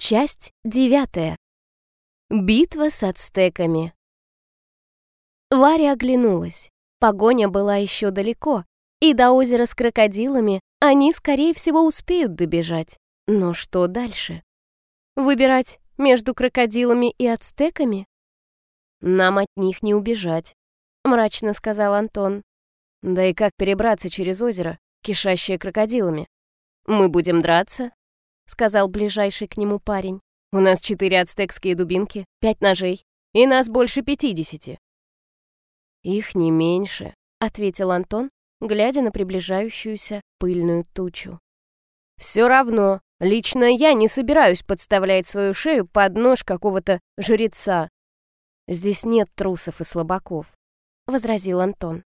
Часть девятая. Битва с ацтеками. Варя оглянулась. Погоня была еще далеко, и до озера с крокодилами они, скорее всего, успеют добежать. Но что дальше? Выбирать между крокодилами и ацтеками? Нам от них не убежать, мрачно сказал Антон. Да и как перебраться через озеро, кишащее крокодилами? Мы будем драться, сказал ближайший к нему парень. «У нас четыре ацтекские дубинки, пять ножей, и нас больше пятидесяти». «Их не меньше», — ответил Антон, глядя на приближающуюся пыльную тучу. «Все равно, лично я не собираюсь подставлять свою шею под нож какого-то жреца. Здесь нет трусов и слабаков», — возразил Антон.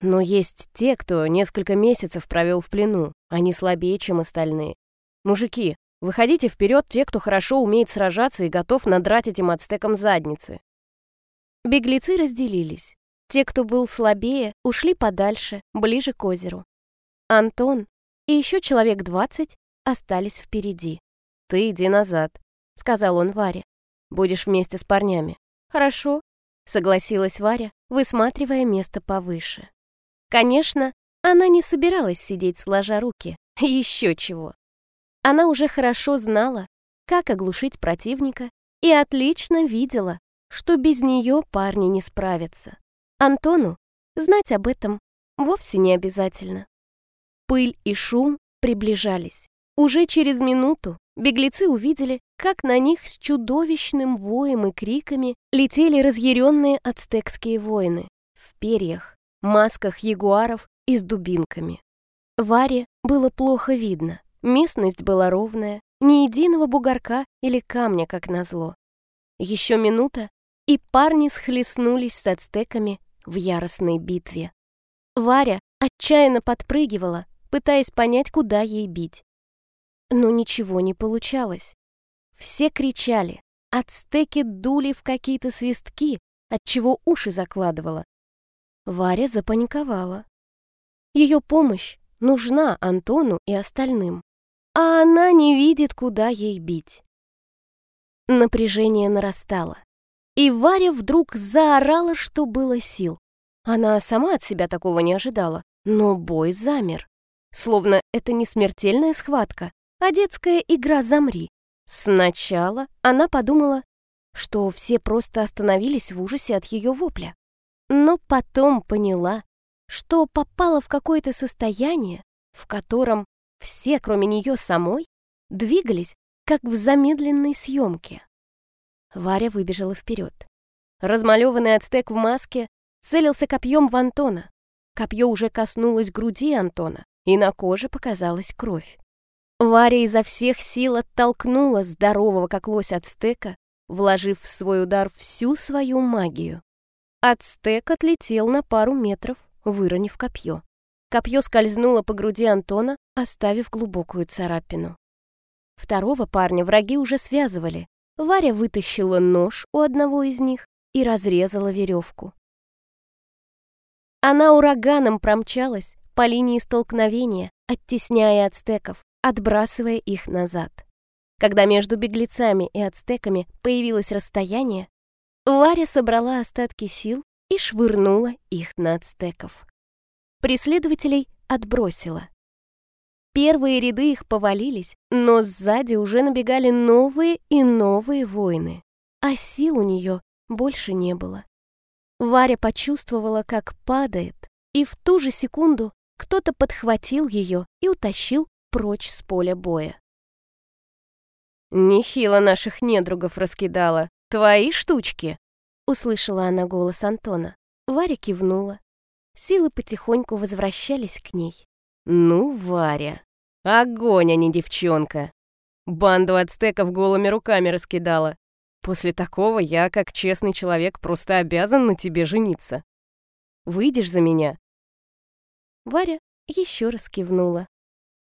«Но есть те, кто несколько месяцев провел в плену, они слабее, чем остальные. Мужики, выходите вперед те, кто хорошо умеет сражаться и готов надрать этим ацтекам задницы. Беглецы разделились. Те, кто был слабее, ушли подальше, ближе к озеру. Антон и еще человек двадцать остались впереди. «Ты иди назад», — сказал он Варе. «Будешь вместе с парнями». «Хорошо», — согласилась Варя, высматривая место повыше. Конечно, она не собиралась сидеть сложа руки. Еще чего. Она уже хорошо знала, как оглушить противника, и отлично видела, что без нее парни не справятся. Антону знать об этом вовсе не обязательно. Пыль и шум приближались. Уже через минуту беглецы увидели, как на них с чудовищным воем и криками летели разъяренные ацтекские воины в перьях, масках ягуаров и с дубинками. Варе было плохо видно. Местность была ровная, ни единого бугорка или камня, как назло. Еще минута, и парни схлестнулись с ацтеками в яростной битве. Варя отчаянно подпрыгивала, пытаясь понять, куда ей бить. Но ничего не получалось. Все кричали, ацтеки дули в какие-то свистки, отчего уши закладывала. Варя запаниковала. Ее помощь нужна Антону и остальным а она не видит, куда ей бить. Напряжение нарастало, и Варя вдруг заорала, что было сил. Она сама от себя такого не ожидала, но бой замер. Словно это не смертельная схватка, а детская игра «Замри». Сначала она подумала, что все просто остановились в ужасе от ее вопля. Но потом поняла, что попала в какое-то состояние, в котором все, кроме нее самой, двигались, как в замедленной съемке. Варя выбежала вперед. Размалеванный ацтек в маске целился копьем в Антона. Копье уже коснулось груди Антона, и на коже показалась кровь. Варя изо всех сил оттолкнула здорового как лось ацтека, вложив в свой удар всю свою магию. Ацтек отлетел на пару метров, выронив копье. Копье скользнуло по груди Антона, оставив глубокую царапину. Второго парня враги уже связывали. Варя вытащила нож у одного из них и разрезала веревку. Она ураганом промчалась по линии столкновения, оттесняя ацтеков, отбрасывая их назад. Когда между беглецами и ацтеками появилось расстояние, Варя собрала остатки сил и швырнула их на ацтеков. Преследователей отбросило. Первые ряды их повалились, но сзади уже набегали новые и новые воины, а сил у нее больше не было. Варя почувствовала, как падает, и в ту же секунду кто-то подхватил ее и утащил прочь с поля боя. «Нехило наших недругов раскидала. Твои штучки!» Услышала она голос Антона. Варя кивнула. Силы потихоньку возвращались к ней. «Ну, Варя, огонь, а не девчонка!» Банду ацтеков голыми руками раскидала. После такого я, как честный человек, просто обязан на тебе жениться. Выйдешь за меня?» Варя еще раз кивнула.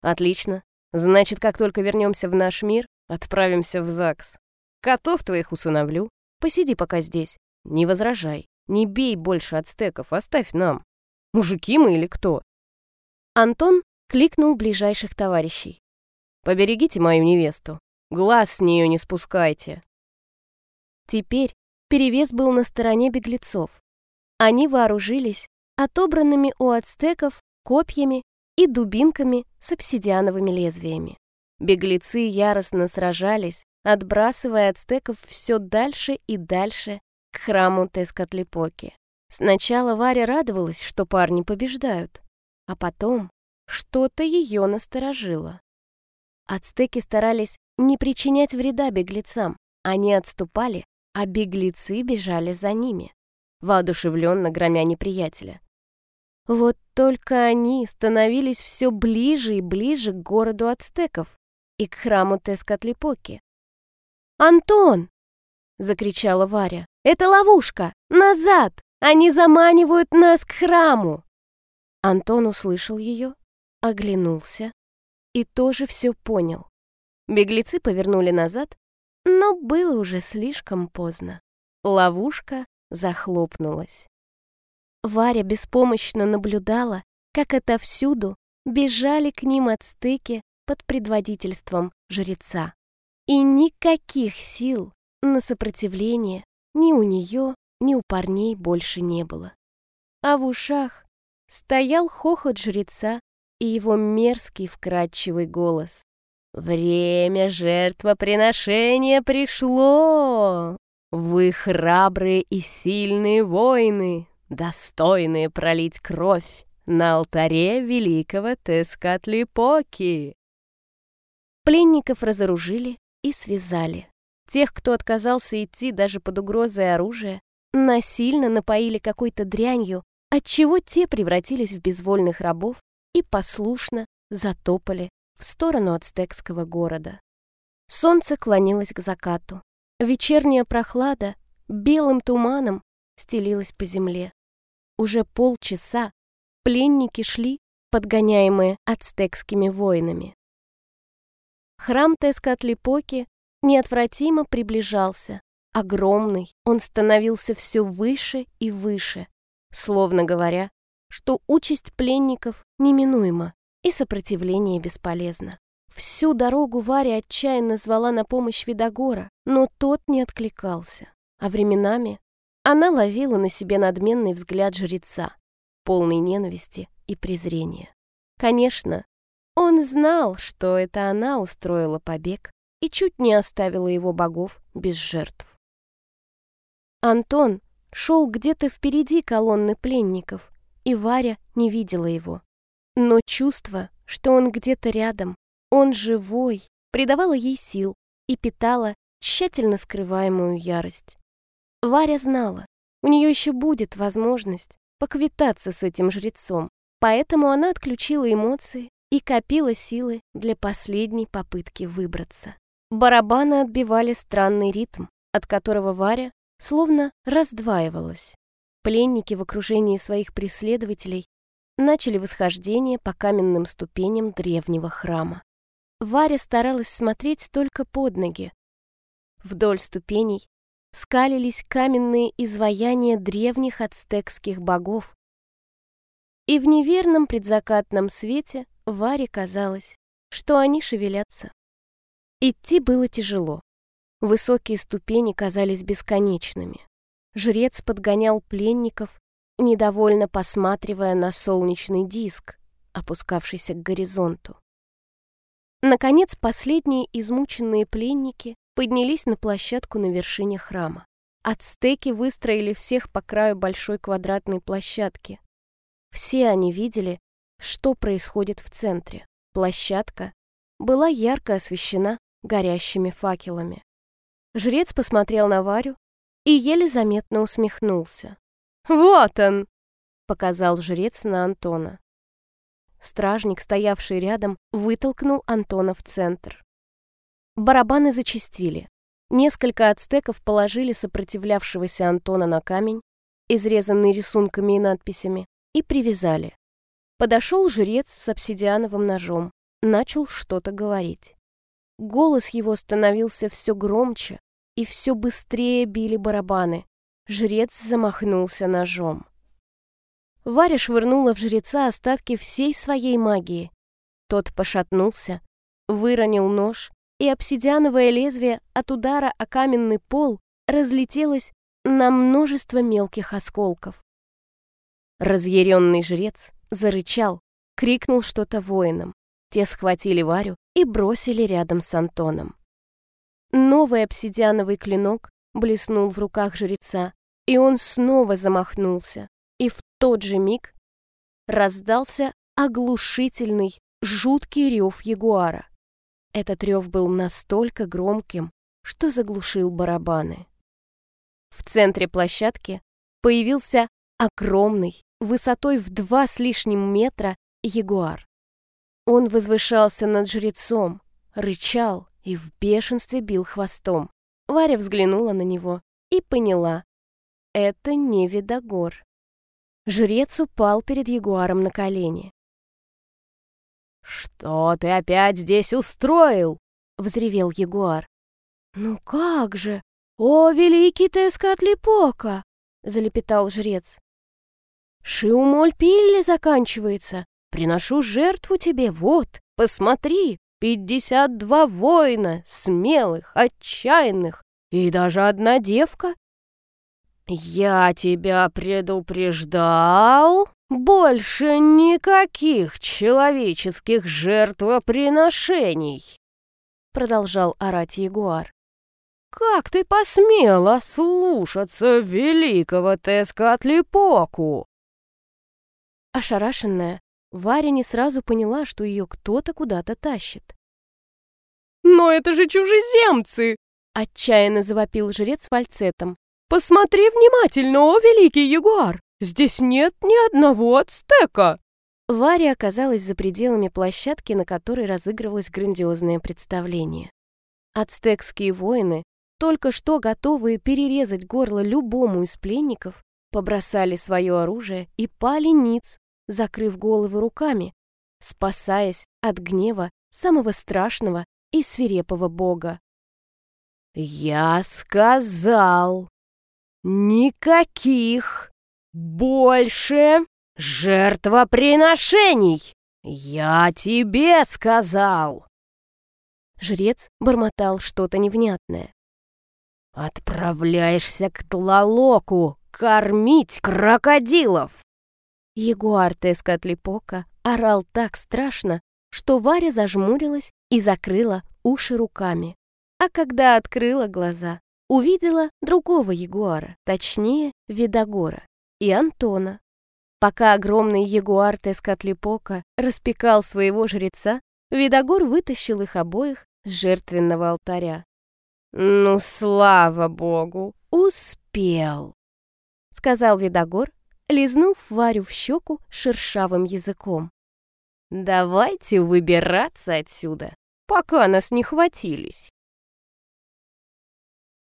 «Отлично. Значит, как только вернемся в наш мир, отправимся в ЗАГС. Котов твоих усыновлю. Посиди пока здесь. Не возражай. Не бей больше ацтеков, оставь нам. Мужики мы или кто?» Антон кликнул ближайших товарищей. «Поберегите мою невесту. Глаз с нее не спускайте. Теперь перевес был на стороне беглецов. Они вооружились отобранными у ацтеков копьями и дубинками с обсидиановыми лезвиями. Беглецы яростно сражались, отбрасывая ацтеков все дальше и дальше к храму Тескатлипоки. Сначала Варя радовалась, что парни побеждают, а потом что-то ее насторожило. Ацтеки старались не причинять вреда беглецам. Они отступали, а беглецы бежали за ними, воодушевленно громя неприятеля. Вот только они становились все ближе и ближе к городу ацтеков и к храму Тескатлипоки. «Антон!» — закричала Варя. «Это ловушка! Назад! Они заманивают нас к храму!» Антон услышал ее, оглянулся и тоже все понял. Беглецы повернули назад, но было уже слишком поздно. Ловушка захлопнулась. Варя беспомощно наблюдала, как отовсюду бежали к ним ацтеки под предводительством жреца. И никаких сил на сопротивление ни у нее, ни у парней больше не было. А в ушах стоял хохот жреца и его мерзкий вкрадчивый голос. «Время жертвоприношения пришло! Вы храбрые и сильные воины, достойные пролить кровь на алтаре великого Тескатлипоки!» Пленников разоружили и связали. Тех, кто отказался идти даже под угрозой оружия, насильно напоили какой-то дрянью, отчего те превратились в безвольных рабов и послушно затопали в сторону ацтекского города. Солнце клонилось к закату. Вечерняя прохлада белым туманом стелилась по земле. Уже полчаса пленники шли, подгоняемые ацтекскими воинами. Храм Тескатлипоки неотвратимо приближался. Огромный, он становился все выше и выше, словно говоря, что участь пленников неминуема и сопротивление бесполезно. Всю дорогу Варя отчаянно звала на помощь Видогора, но тот не откликался. А временами она ловила на себе надменный взгляд жреца, полный ненависти и презрения. Конечно, он знал, что это она устроила побег и чуть не оставила его богов без жертв. Антон шел где-то впереди колонны пленников, и Варя не видела его. Но чувство, что он где-то рядом, он живой, придавало ей сил и питало тщательно скрываемую ярость. Варя знала, у нее еще будет возможность поквитаться с этим жрецом, поэтому она отключила эмоции и копила силы для последней попытки выбраться. Барабаны отбивали странный ритм, от которого Варя словно раздваивалась. Пленники в окружении своих преследователей начали восхождение по каменным ступеням древнего храма. Варя старалась смотреть только под ноги. Вдоль ступеней скалились каменные изваяния древних ацтекских богов. И в неверном предзакатном свете Варе казалось, что они шевелятся. Идти было тяжело. Высокие ступени казались бесконечными. Жрец подгонял пленников, недовольно посматривая на солнечный диск, опускавшийся к горизонту. Наконец, последние измученные пленники поднялись на площадку на вершине храма. Ацтеки выстроили всех по краю большой квадратной площадки. Все они видели, что происходит в центре. Площадка была ярко освещена горящими факелами. Жрец посмотрел на Варю и еле заметно усмехнулся. «Вот он!» — показал жрец на Антона. Стражник, стоявший рядом, вытолкнул Антона в центр. Барабаны зачистили. Несколько ацтеков положили сопротивлявшегося Антона на камень, изрезанный рисунками и надписями, и привязали. Подошел жрец с обсидиановым ножом, начал что-то говорить. Голос его становился все громче, и все быстрее били барабаны. Жрец замахнулся ножом. Варя швырнула в жреца остатки всей своей магии. Тот пошатнулся, выронил нож и обсидиановое лезвие от удара о каменный пол разлетелось на множество мелких осколков. Разъяренный жрец зарычал, крикнул что-то воинам. Те схватили Варю и бросили рядом с Антоном. Новый обсидиановый клинок блеснул в руках жреца, и он снова замахнулся. И в тот же миг раздался оглушительный, жуткий рев ягуара. Этот рев был настолько громким, что заглушил барабаны. В центре площадки появился огромный, высотой в два с лишним метра, ягуар. Он возвышался над жрецом, рычал и в бешенстве бил хвостом. Варя взглянула на него и поняла. Это не Видогор. Жрец упал перед ягуаром на колени. «Что ты опять здесь устроил?» — взревел ягуар. «Ну как же! О, великий Тескатлипока!» — залепетал жрец. «Шиумоль Пилли заканчивается. Приношу жертву тебе, вот, посмотри, пятьдесят два воина, смелых, отчаянных, и даже одна девка. Я тебя предупреждал, больше никаких человеческих жертвоприношений, продолжал орать Ягуар. Как ты посмела слушаться великого Тескатлипоку? Ошарашенная, Варя не сразу поняла, что ее кто-то куда-то тащит. «Но это же чужеземцы!» — отчаянно завопил жрец фальцетом. «Посмотри внимательно, о великий ягуар! Здесь нет ни одного ацтека!» Варя оказалась за пределами площадки, на которой разыгрывалось грандиозное представление. Ацтекские воины, только что готовые перерезать горло любому из пленников, побросали свое оружие и пали ниц, закрыв головы руками, спасаясь от гнева самого страшного и свирепого бога. «Я сказал, никаких больше жертвоприношений! Я тебе сказал!» Жрец бормотал что-то невнятное. «Отправляешься к Тлалоку кормить крокодилов!» Ягуар Тескатлипока орал так страшно, что Варя зажмурилась и закрыла уши руками. А когда открыла глаза, увидела другого ягуара, точнее, Видогора и Антона. Пока огромный ягуар Тескатлипока распекал своего жреца, Видогор вытащил их обоих с жертвенного алтаря. «Ну, слава богу, успел!» — сказал Видогор лизнув Варю в щеку шершавым языком. «Давайте выбираться отсюда, пока нас не хватились».